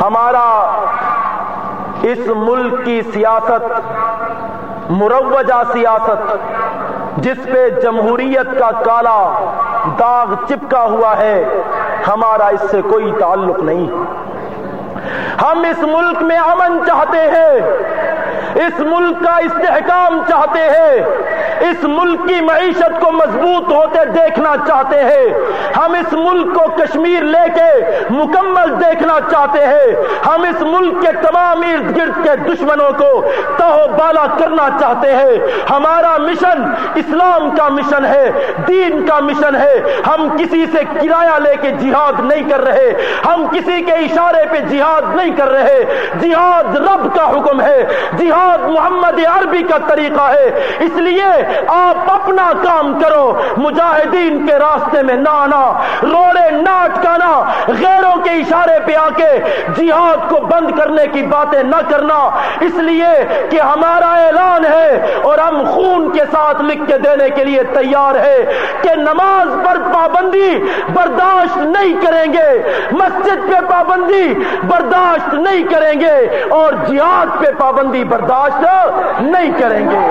ہمارا اس ملک کی سیاست، مروجہ سیاست، جس پہ جمہوریت کا کالا داغ چپکا ہوا ہے، ہمارا اس سے کوئی تعلق نہیں۔ ہم اس ملک میں امن چاہتے ہیں، اس ملک کا استحکام چاہتے ہیں۔ اس ملک کی معیشت کو مضبوط ہوتے دیکھنا چاہتے ہیں۔ ہم اس ملک کو کشمیر لے کے مکمل دیکھنا چاہتے ہیں۔ ہم اس ملک کے تمام ارد گرد کے دشمنوں کو تہو بالا کرنا چاہتے ہیں۔ ہمارا مشن اسلام کا مشن ہے، دین کا مشن ہے۔ ہم کسی سے کرایہ لے کے جہاد نہیں کر رہے۔ ہم کسی کے اشارے پہ جہاد نہیں کر رہے۔ جہاد رب کا حکم ہے۔ جہاد محمد عربی کا طریقہ ہے۔ اس لیے آپ اپنا کام کرو، مجاہدین کے راستے میں نہ آنا، روڑے نہ اٹکانا غیروں کے اشارے پہ آ کے جہاد کو بند کرنے کی باتیں نہ کرنا۔ اس لیے کہ ہمارا اعلان ہے اور ہم خون کے ساتھ لکھ کے دینے کے لیے تیار ہے کہ نماز پر پابندی برداشت نہیں کریں گے، مسجد پہ پابندی برداشت نہیں کریں گے اور جہاد پہ پابندی برداشت نہیں کریں گے۔